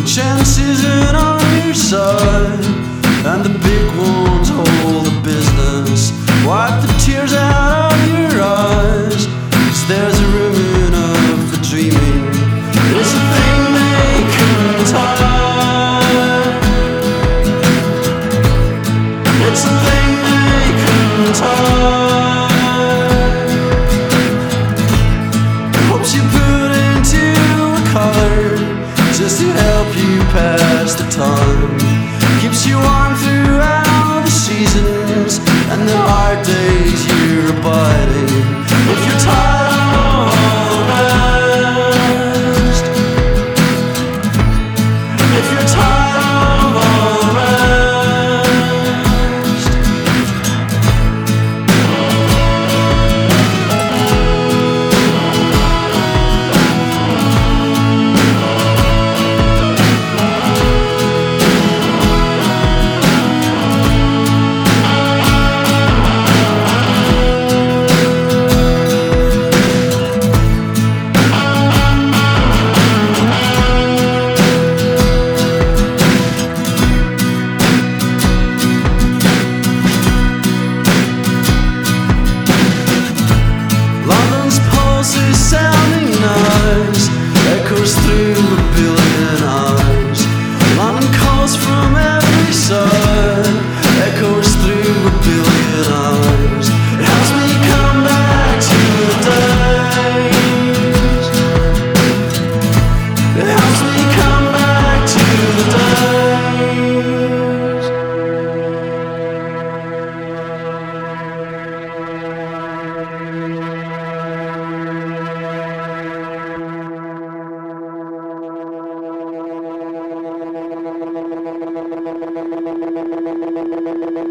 Your chance isn't on your side, and the big ones hold the business. Wipe the tears out. day. build